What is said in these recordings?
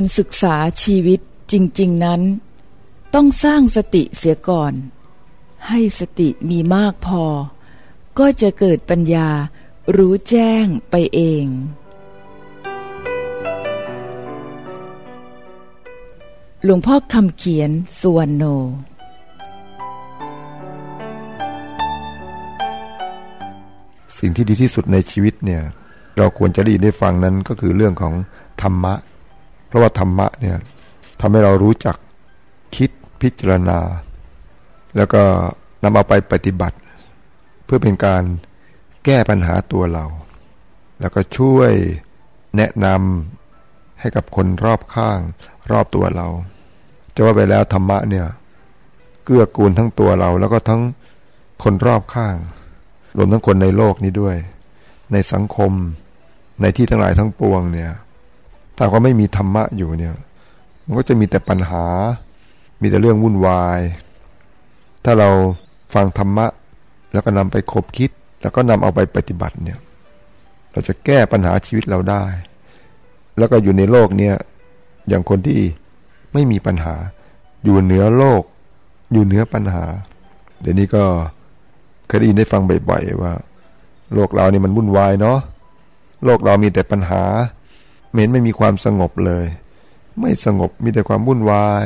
การศึกษาชีวิตจริง ๆ นั้น ต้องสร้างสติเสียก่อน ให้สติมีมากพอ ก็จะเกิดปัญญารู้แจ้งไปเอง หลวงพ่อคำเขียนสุวรรณโนสิ่งที่ดีที่สุดในชีวิตเนี่ย เราควรจะได้ยินได้ฟังนั้นก็คือเรื่องของธรรมะ เพราะว่าธรรมะเนี่ยทำให้เรารู้จักคิดพิจารณา แล้วก็นำเอาไปปฏิบัติ เพื่อเป็นการแก้ปัญหาตัวเรา แล้วก็ช่วยแนะนำให้กับคนรอบข้างรอบตัวเรา จะว่าไปแล้วธรรมะเนี่ยเกื้อกูลทั้งตัวเรา แล้วก็ทั้งคนรอบข้าง รวมทั้งคนในโลกนี้ด้วย ในสังคมในที่ทั้งหลายทั้งปวงเนี่ย ถ้าก็ไม่มีธรรมะอยู่เนี่ย มันก็จะมีแต่ปัญหา มีแต่เรื่องวุ่นวาย ถ้าเราฟังธรรมะ แล้วก็นำไปคบคิด แล้วก็นำเอาไปปฏิบัติเนี่ย เราจะแก้ปัญหาชีวิตเราได้ แล้วก็อยู่ในโลกเนี่ย อย่างคนที่ไม่มีปัญหา อยู่เหนือโลก อยู่เหนือปัญหา เดี๋ยวนี้ก็เคยได้ยินได้ฟังบ่อยๆว่า โลกเรานี่มันวุ่นวายเนาะ โลกเรามีแต่ปัญหา เห็นไม่มีความสงบเลย ไม่สงบมีแต่ความวุ่นวาย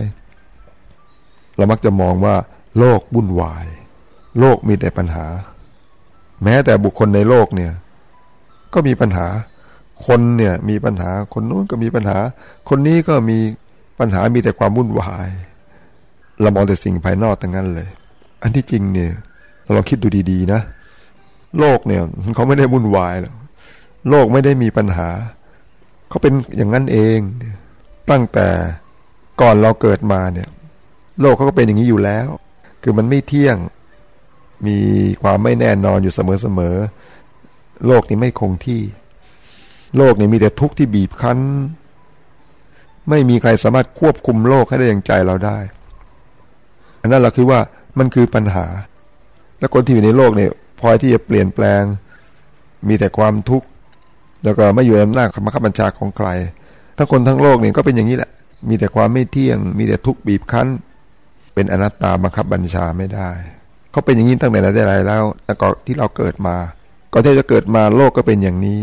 เรามักจะมองว่า โลกวุ่นวาย โลกมีแต่ปัญหา แม้แต่บุคคลในโลกเนี่ย ก็มีปัญหา คนเนี่ยมีปัญหาคนนู้นก็มีปัญหา คนนี้ก็มีปัญหามีแต่ความวุ่นวาย เรามองแต่สิ่งภายนอกแต่งั้นเลย อันที่จริงเนี่ยเราลองคิดดูดี ๆ นะ โลกเนี่ยเขาไม่ได้วุ่นวายหรอกโลกไม่ได้มีปัญหา เขาเป็นอย่างนั้นเอง ตั้งแต่ก่อนเราเกิดมาเนี่ย โลกเขาก็เป็นอย่างนี้อยู่แล้ว คือมันไม่เที่ยงมีความไม่แน่นอนอยู่เสมอๆโลกนี้ไม่คงที่ โลกนี้มีแต่ทุกข์ที่บีบคั้น ไม่มีใครสามารถควบคุมโลกให้ได้อย่างใจเราได้ อันนั้นเราคือว่ามันคือปัญหา และคนที่อยู่ในโลกเนี่ยพลอยที่จะเปลี่ยนแปลง มีแต่ความทุกข์ แล้วก็ไม่อยู่ในอำนาจบังคับบัญชาของใคร ทั้งคนทั้งโลกเนี่ยก็เป็นอย่างนี้แหละ มีแต่ความไม่เที่ยง มีแต่ทุกข์บีบคั้น เป็นอนัตตาบังคับบัญชาไม่ได้ เขาเป็นอย่างนี้ตั้งแต่ไหนแต่ไรแล้วแต่ก่อนที่เราเกิดมาก่อนที่จะเกิดมาโลกก็เป็นอย่างนี้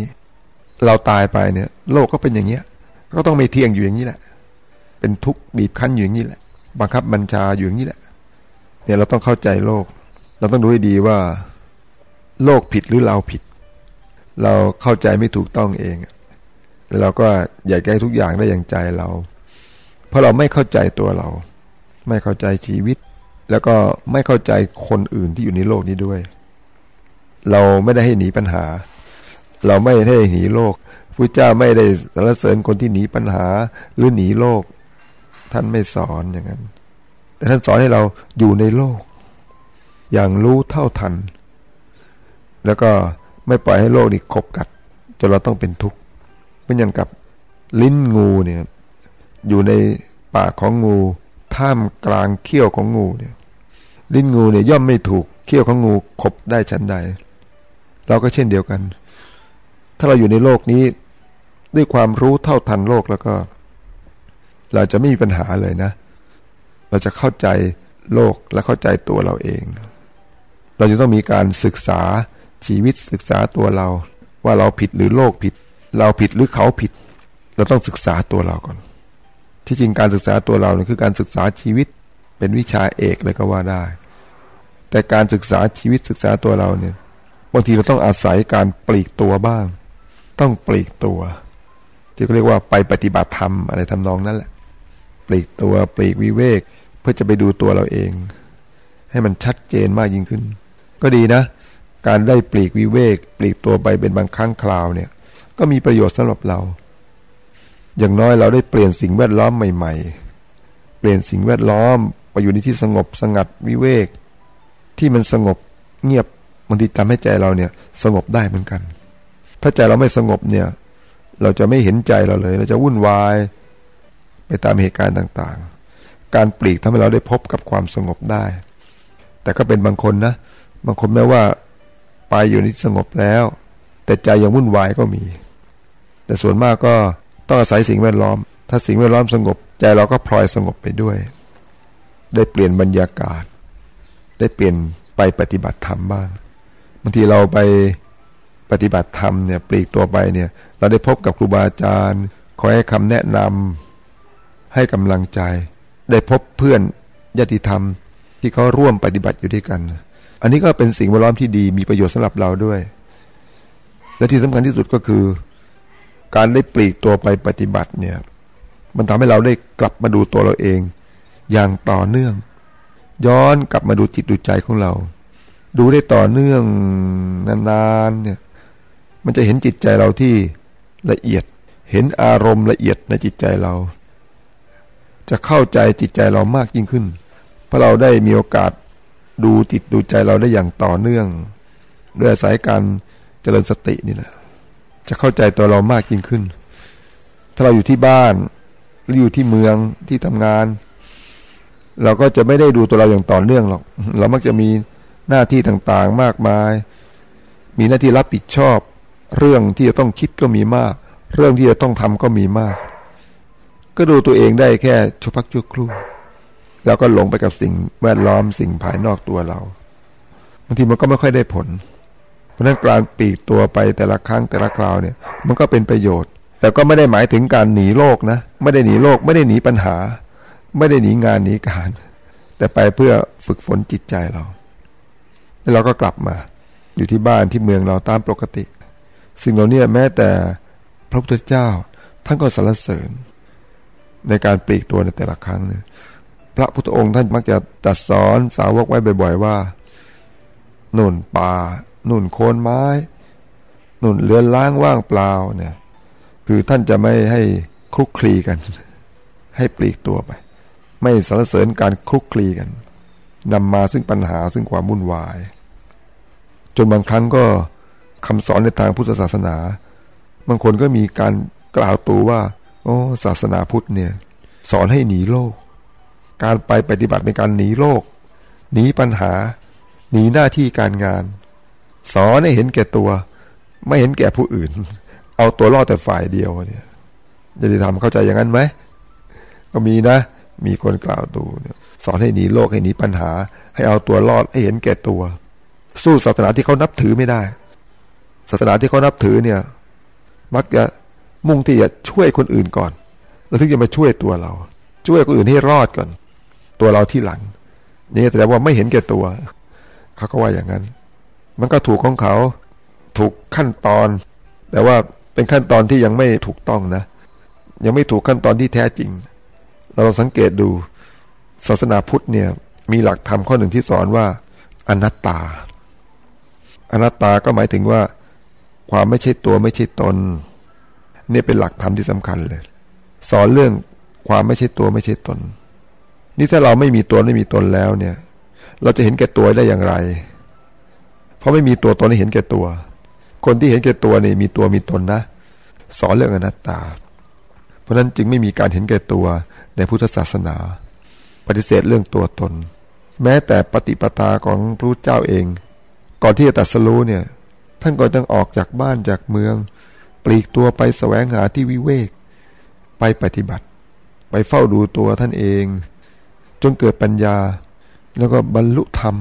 เราตายไปเนี่ย โลกก็เป็นอย่างเนี้ย ก็ต้องไม่เที่ยงอยู่อย่างนี้แหละ เป็นทุกข์บีบคั้นอยู่อย่างนี้แหละ บังคับบัญชาอยู่อย่างนี้แหละ เนี่ยเราต้องเข้าใจโลก เราต้องดูให้ดีว่า โลกผิดหรือเราผิด เราเข้าใจไม่ถูกต้องเองเราก็อยากแก้ทุกอย่างได้อย่างใจเรา เพราะเราไม่เข้าใจตัวเรา ไม่เข้าใจชีวิต แล้วก็ไม่เข้าใจคนอื่นที่อยู่ในโลกนี้ด้วย เราไม่ได้ให้หนีปัญหา เราไม่ได้ให้หนีโลกพระเจ้าไม่ได้สรรเสริญคนที่หนีปัญหาหรือหนีโลก ท่านไม่สอนอย่างนั้น แต่ท่านสอนให้เราอยู่ในโลก อย่างรู้เท่าทัน แล้วก็ ไม่ปล่อยให้โลกนี้ขบกัดจนเราต้องเป็นทุกข์เป็นอย่างกับลิ้นงูเนี่ยอยู่ในปากของงูท่ามกลางเขี้ยวของงูเนี่ย ลิ้นงูเนี่ยย่อมไม่ถูกเขี้ยวของงูขบได้ชั้นใด เราก็เช่นเดียวกัน ถ้าเราอยู่ในโลกนี้ ด้วยความรู้เท่าทันโลกแล้วก็ เราจะไม่มีปัญหาเลยนะ เราจะเข้าใจโลกและเข้าใจตัวเราเอง เราจะต้องมีการศึกษา ชีวิตศึกษาตัวเรา ว่าเราผิดหรือโลกผิด เราผิดหรือเขาผิด เราต้องศึกษาตัวเราก่อน ที่จริงการศึกษาตัวเราเนี่ยคือการศึกษาชีวิตเป็นวิชาเอกเลยก็ว่าได้ แต่การศึกษาชีวิตศึกษาตัวเราเนี่ยบางทีเราต้องอาศัยการปลีกตัวบ้าง ต้องปลีกตัว ที่เขาเรียกว่าไปปฏิบัติธรรมอะไรทำนองนั้นแหละ ปลีกตัวปลีกวิเวก เพื่อจะไปดูตัวเราเอง ให้มันชัดเจนมากยิ่งขึ้น ก็ดีนะ การได้ปลีกวิเวก ปลีกตัวไปเป็นบางครั้งคราวเนี่ย ก็มีประโยชน์สำหรับเรา อย่างน้อยเราได้เปลี่ยนสิ่งแวดล้อมใหม่ ๆ เปลี่ยนสิ่งแวดล้อมไปอยู่ในที่สงบสงัดวิเวก ที่มันสงบเงียบบางทีทำให้ใจเราเนี่ย สงบได้เหมือนกัน ถ้าใจเราไม่สงบเนี่ย เราจะไม่เห็นใจเราเลย เราจะวุ่นวาย ไปตามเหตุการณ์ต่างๆ การปลีกทำให้เราได้พบกับความสงบได้ แต่ก็เป็นบางคนนะ บางคนแม้ว่า ไปอยู่ในสงบแล้ว แต่ใจยังวุ่นวายก็มี แต่ส่วนมากก็ต้องอาศัยสิ่งแวดล้อม ถ้าสิ่งแวดล้อมสงบ ใจเราก็พลอยสงบไปด้วย ได้เปลี่ยนบรรยากาศ ได้เปลี่ยนไปปฏิบัติธรรมบ้างบางทีเราไปปฏิบัติธรรมเนี่ยปลีกตัวไปเนี่ย เราได้พบกับครูบาอาจารย์คอยให้คำแนะนำให้กำลังใจ ได้พบเพื่อนญาติธรรมที่เขาร่วมปฏิบัติอยู่ด้วยกัน อันนี้ก็เป็นสิ่งแวดล้อมที่ดีมีประโยชน์สำหรับเราด้วย และที่สำคัญที่สุดก็คือ การได้ปลีกตัวไปปฏิบัติเนี่ย มันทำให้เราได้กลับมาดูตัวเราเอง อย่างต่อเนื่อง ย้อนกลับมาดูจิตดูใจของเรา ดูได้ต่อเนื่องนานๆเนี่ย มันจะเห็นจิตใจเราที่ละเอียด เห็นอารมณ์ละเอียดในจิตใจเรา จะเข้าใจจิตใจเรามากยิ่งขึ้น เพราะเราได้มีโอกาส ดูจิตดูใจเราได้อย่างต่อเนื่อง ด้วยอาศัยการเจริญสตินี่แหละจะเข้าใจตัวเรามากยิ่งขึ้น ถ้าเราอยู่ที่บ้านหรืออยู่ที่เมืองที่ทำงาน เราก็จะไม่ได้ดูตัวเราอย่างต่อเนื่องหรอก เรามักจะมีหน้าที่ต่างๆมากมาย มีหน้าที่รับผิดชอบ เรื่องที่จะต้องคิดก็มีมาก เรื่องที่จะต้องทำก็มีมาก ก็ดูตัวเองได้แค่ชั่วพักชั่วครู่ แล้วก็หลงไปกับสิ่งแวดล้อมสิ่งภายนอกตัวเราบางทีมันก็ไม่ค่อยได้ผล เพราะนั้นการปีกตัวไปแต่ละครั้งแต่ละคราวเนี่ย มันก็เป็นประโยชน์ แต่ก็ไม่ได้หมายถึงการหนีโลกนะ ไม่ได้หนีโลก ไม่ได้หนีปัญหา ไม่ได้หนีงานหนีการ แต่ไปเพื่อฝึกฝนจิตใจเราแล้วเราก็กลับมา อยู่ที่บ้านที่เมืองเราตามปกติ สิ่งเหล่านี้แม้แต่พระพุทธเจ้าท่านก็สรรเสริญ ในการปลีกตัวในแต่ละครั้งเนี่ย พระพุทธองค์ท่านมักจะตัดสอนสาวกไว้บ่อย ๆ ว่านุ่นป่านุ่นโคนไม้นุ่นเลือนล้างว่างเปล่าเนี่ย คือท่านจะไม่ให้คลุกคลีกัน ให้ปลีกตัวไป ไม่สรรเสริญการคลุกคลีกันนำมาซึ่งปัญหาซึ่งความวุ่นวาย จนบางครั้งก็คำสอนในทางพุทธศาสนา บางคนก็มีการกล่าวตูว่า โอ้ ศาสนาพุทธเนี่ย สอนให้หนีโลก การไปปฏิบัติในการหนีโลก หนีปัญหา หนีหน้าที่การงาน สอนให้เห็นแก่ตัว ไม่เห็นแก่ผู้อื่น เอาตัวรอดแต่ฝ่ายเดียวเนี่ยจะได้ทำเข้าใจอย่างนั้นไหมก็มีนะ มีคนกล่าวตูสอนให้หนีโลกให้หนีปัญหา ให้เอาตัวรอดให้เห็นแก่ตัว สู้ศาสนาที่เขานับถือไม่ได้ ศาสนาที่เขานับถือเนี่ย มักจะมุ่งที่จะช่วยคนอื่นก่อน แล้วถึงจะมาช่วยตัวเรา ช่วยคนอื่นให้รอดก่อน ตัวเราที่หลัง นี่แสดงว่าไม่เห็นแก่ตัว เขาก็ว่าอย่างนั้น มันก็ถูกของเขาถูกขั้นตอน แต่ว่าเป็นขั้นตอนที่ยังไม่ถูกต้องนะ ยังไม่ถูกขั้นตอนที่แท้จริง เราสังเกตดูศาสนาพุทธเนี่ยมีหลักธรรมข้อหนึ่งที่สอนว่า อนัตตา อนัตตาก็หมายถึงว่าความไม่ใช่ตัวไม่ใช่ตนเนี่ยเป็นหลักธรรมที่สำคัญเลย สอนเรื่องความไม่ใช่ตัวไม่ใช่ตน นี่ถ้าเราไม่มีตัวไม่มีตนแล้วเนี่ย เราจะเห็นแก่ตัวได้อย่างไร เพราะไม่มีตัวตนให้เห็นแก่ตัว คนที่เห็นแก่ตัวนี่มีตัวมีตนนะสอนเรื่องอนัตตา เพราะนั้นจึงไม่มีการเห็นแก่ตัวในพุทธศาสนา ปฏิเสธเรื่องตัวตน แม้แต่ปฏิปทาของพระพุทธเจ้าเอง ก่อนที่จะตัดสรู้เนี่ย ท่านก็ต้องออกจากบ้านจากเมือง ปลีกตัวไปแสวงหาที่วิเวก ไปปฏิบัติ ไปเฝ้าดูตัวท่านเอง จนเกิดปัญญา แล้วก็บรรลุธรรม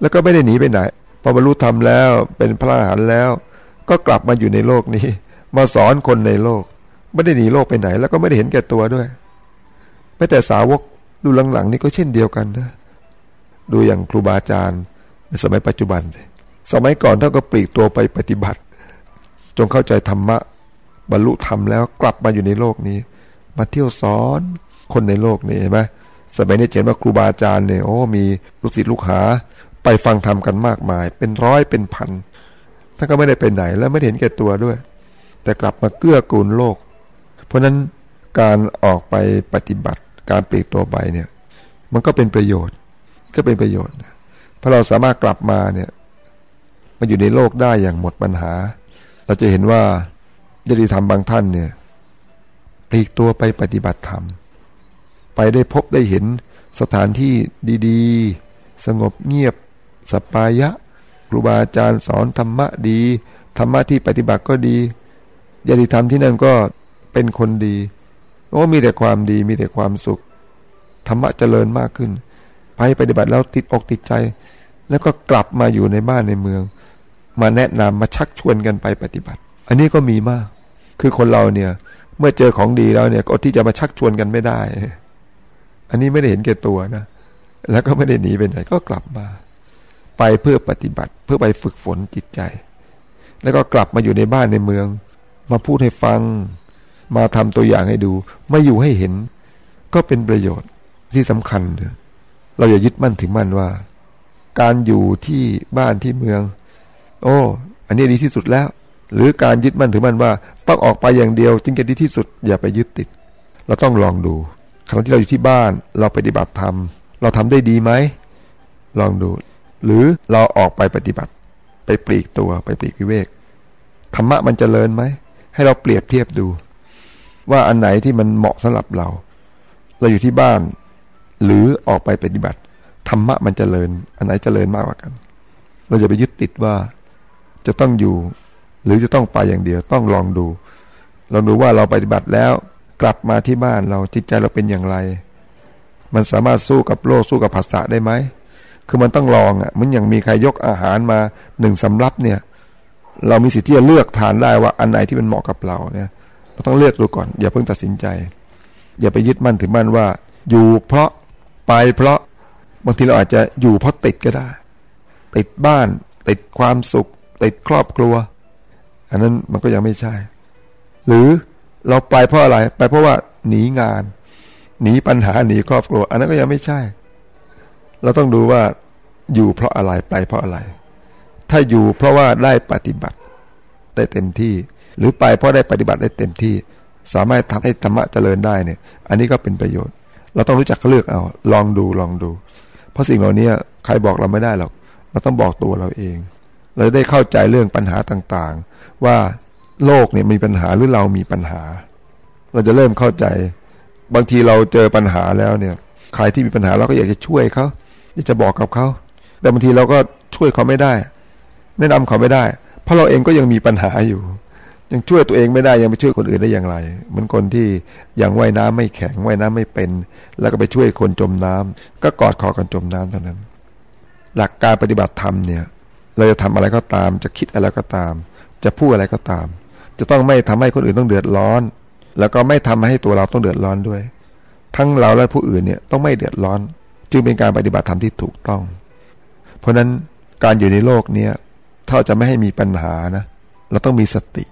แล้วก็ไม่ได้หนีไปไหนพอบรรลุธรรมแล้วเป็นพระอรหันต์แล้ว ก็กลับมาอยู่ในโลกนี้ มาสอนคนในโลก ไม่ได้หนีโลกไปไหน แล้วก็ไม่ได้เห็นแก่ตัวด้วยแม้แต่สาวกดูหลังๆนี่ก็เช่นเดียวกันนะดูอย่างครูบาอาจารย์ในสมัยปัจจุบันสมัยก่อนท่านก็ปลีกตัวไปปฏิบัติ จงเข้าใจธรรมะ บรรลุธรรมแล้วกลับมาอยู่ในโลกนี้ มาเที่ยวสอนคนในโลกนี้เห็นไหม สมัยนี้เห็นว่าครูบาอาจารย์เนี่ยโอ้มีลูกศิษย์ลูกหา ไปฟังธรรมกันมากมาย เป็นร้อยเป็นพันท่านก็ไม่ได้ไปไหนแล้วไม่เห็นแก่ตัวด้วย แต่กลับมาเกื้อกูลโลก เพราะนั้นการออกไปปฏิบัติ การปลีกตัวไปเนี่ย มันก็เป็นประโยชน์ ก็เป็นประโยชน์เพราะเราสามารถกลับมาเนี่ยมาอยู่ในโลกได้อย่างหมดปัญหา เราจะเห็นว่าญาติธรรมบางท่านเนี่ยปลีกตัวไปปฏิบัติธรรม ไปได้พบได้เห็นสถานที่ดีๆ สงบเงียบสปายะ ครูบาอาจารย์สอนธรรมะดี ธรรมะที่ปฏิบัติก็ดีญาติธรรมที่นั่นก็เป็นคนดีโอ้มีแต่ความดีมีแต่ความสุข ธรรมะเจริญมากขึ้น ไปปฏิบัติแล้วติดอกติดใจ แล้วก็กลับมาอยู่ในบ้านในเมือง มาแนะนำมาชักชวนกันไปปฏิบัติ อันนี้ก็มีมาก คือคนเราเนี่ย เมื่อเจอของดีแล้วเนี่ยก็ที่จะมาชักชวนกันไม่ได้ อันนี้ไม่ได้เห็นแก่ตัวนะ แล้วก็ไม่ได้หนีไปไหนก็กลับมา ไปเพื่อปฏิบัติ เพื่อไปฝึกฝนจิตใจ แล้วก็กลับมาอยู่ในบ้านในเมือง มาพูดให้ฟัง มาทำตัวอย่างให้ดู มาอยู่ให้เห็น ก็เป็นประโยชน์ที่สำคัญเลยเราอย่ายึดมั่นถึงมั่นว่า การอยู่ที่บ้านที่เมือง โอ้ อันนี้ดีที่สุดแล้ว หรือการยึดมั่นถึงมั่นว่า ต้องออกไปอย่างเดียว จึงจะดีที่สุด อย่าไปยึดติด เราต้องลองดู ขณะที่เราอยู่ที่บ้านเราปฏิบัติธรรม เราทำได้ดีไหม ลองดู หรือเราออกไปปฏิบัติ ไปปลีกตัวไปปลีกวิเวกธรรมะมันจเจริญไหม ให้เราเปรียบเทียบดู ว่าอันไหนที่มันเหมาะสำหรับเรา เราอยู่ที่บ้าน หรือออกไปปฏิบัติธรรมะมันจเจริญ อันไหนจเจริญมากกว่ากัน เราจะไปยึดติดว่าจะต้องอยู่ หรือจะต้องไปอย่างเดียวต้องลองดูลองดูว่าเราปฏิบัติแล้ว กลับมาที่บ้านเราจิตใจเราเป็นอย่างไร มันสามารถสู้กับโลกสู้กับภาษาได้ไหมคือมันต้องลองอะมันอย่างมีใครยกอาหารมาหนึ่งสำรับเนี่ย เรามีสิทธิ์ที่จะเลือกทานได้ว่าอันไหนที่มันเหมาะกับเราเนี่ยเราต้องเลือกดูก่อนอย่าเพิ่งตัดสินใจ อย่าไปยึดมั่นถือมั่นว่า อยู่เพราะไปเพราะบางทีเราอาจจะอยู่เพราะติดก็ได้ ติดบ้าน ติดความสุข ติดครอบครัว อันนั้นมันก็ยังไม่ใช่ หรือ เราไปเพราะอะไร ไปเพราะว่าหนีงาน หนีปัญหาหนีครอบครัว อันนั้นก็ยังไม่ใช่ เราต้องดูว่าอยู่เพราะอะไรไปเพราะอะไร ถ้าอยู่เพราะว่าได้ปฏิบัติได้เต็มที่ หรือไปเพราะได้ปฏิบัติได้เต็มที่ สามารถทำให้ธรรมะเจริญได้เนี่ย อันนี้ก็เป็นประโยชน์ เราต้องรู้จักเลือกเอา ลองดูลองดู เพราะสิ่งเหล่านี้ใครบอกเราไม่ได้หรอก เราต้องบอกตัวเราเอง เราได้เข้าใจเรื่องปัญหาต่างๆ ว่า โลกเนี่ยมีปัญหาหรือเรามีปัญหา เราจะเริ่มเข้าใจ บางทีเราเจอปัญหาแล้วเนี่ย ใครที่มีปัญหาเราก็อยากจะช่วยเขาอยากจะบอกกับเขาแต่บางทีเราก็ช่วยเขาไม่ได้ แนะนำเขาไม่ได้ เพราะเราเองก็ยังมีปัญหาอยู่ ยังช่วยตัวเองไม่ได้ยังไปช่วยคนอื่นได้อย่างไรเหมือนคนที่ยังว่ายน้ำไม่แข็งว่ายน้ำไม่เป็น แล้วก็ไปช่วยคนจมน้ำก็กอดคอกันจมน้ำเท่านั้น หลักการปฏิบัติธรรมเนี่ย เราจะทำอะไรก็ตาม จะคิดอะไรก็ตาม จะพูดอะไรก็ตาม จะต้องไม่ทำให้คนอื่นต้องเดือดร้อน แล้วก็ไม่ทำให้ตัวเราต้องเดือดร้อนด้วย ทั้งเราและผู้อื่นเนี่ยต้องไม่เดือดร้อน จึงเป็นการปฏิบัติธรรมที่ถูกต้อง เพราะนั้นการอยู่ในโลกเนี้ยถ้าจะไม่ให้มีปัญหานะ เราต้องมีสติ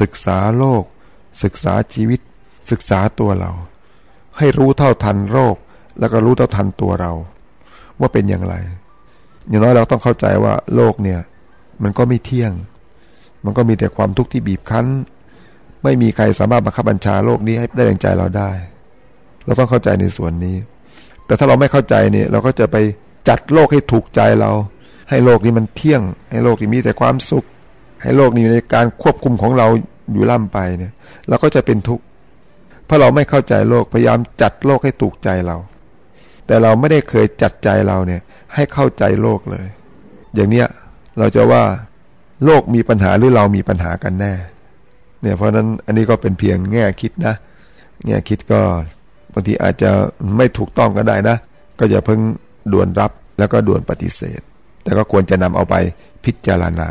ศึกษาโลก ศึกษาชีวิต ศึกษาตัวเรา ให้รู้เท่าทันโรค แล้วก็รู้เท่าทันตัวเรา ว่าเป็นอย่างไร อย่างน้อยเราต้องเข้าใจว่าโลกเนี่ย มันก็ไม่เที่ยง มันก็มีแต่ความทุกข์ที่บีบคั้น ไม่มีใครสามารถบังคับบัญชาโลกนี้ให้ได้อย่างใจเราได้ เราต้องเข้าใจในส่วนนี้ แต่ถ้าเราไม่เข้าใจเนี่ย เราก็จะไปจัดโลกให้ถูกใจเรา ให้โลกนี้มันเที่ยง ให้โลกนี้มีแต่ความสุข ให้โลกนี้อยู่ในการควบคุมของเราอยู่ล่ำไปเนี่ย เราก็จะเป็นทุกข์เพราะเราไม่เข้าใจโลกพยายามจัดโลกให้ถูกใจเรา แต่เราไม่ได้เคยจัดใจเราเนี่ย ให้เข้าใจโลกเลย อย่างเนี้ยเราจะว่า โลกมีปัญหาหรือเรามีปัญหากันแน่ เนี่ยเพราะนั้นอันนี้ก็เป็นเพียงแง่คิดนะ แง่คิดก็บางทีอาจจะไม่ถูกต้องก็ได้นะ ก็อย่าเพิ่งด่วนรับแล้วก็ด่วนปฏิเสธ แต่ก็ควรจะนำเอาไปพิจารณา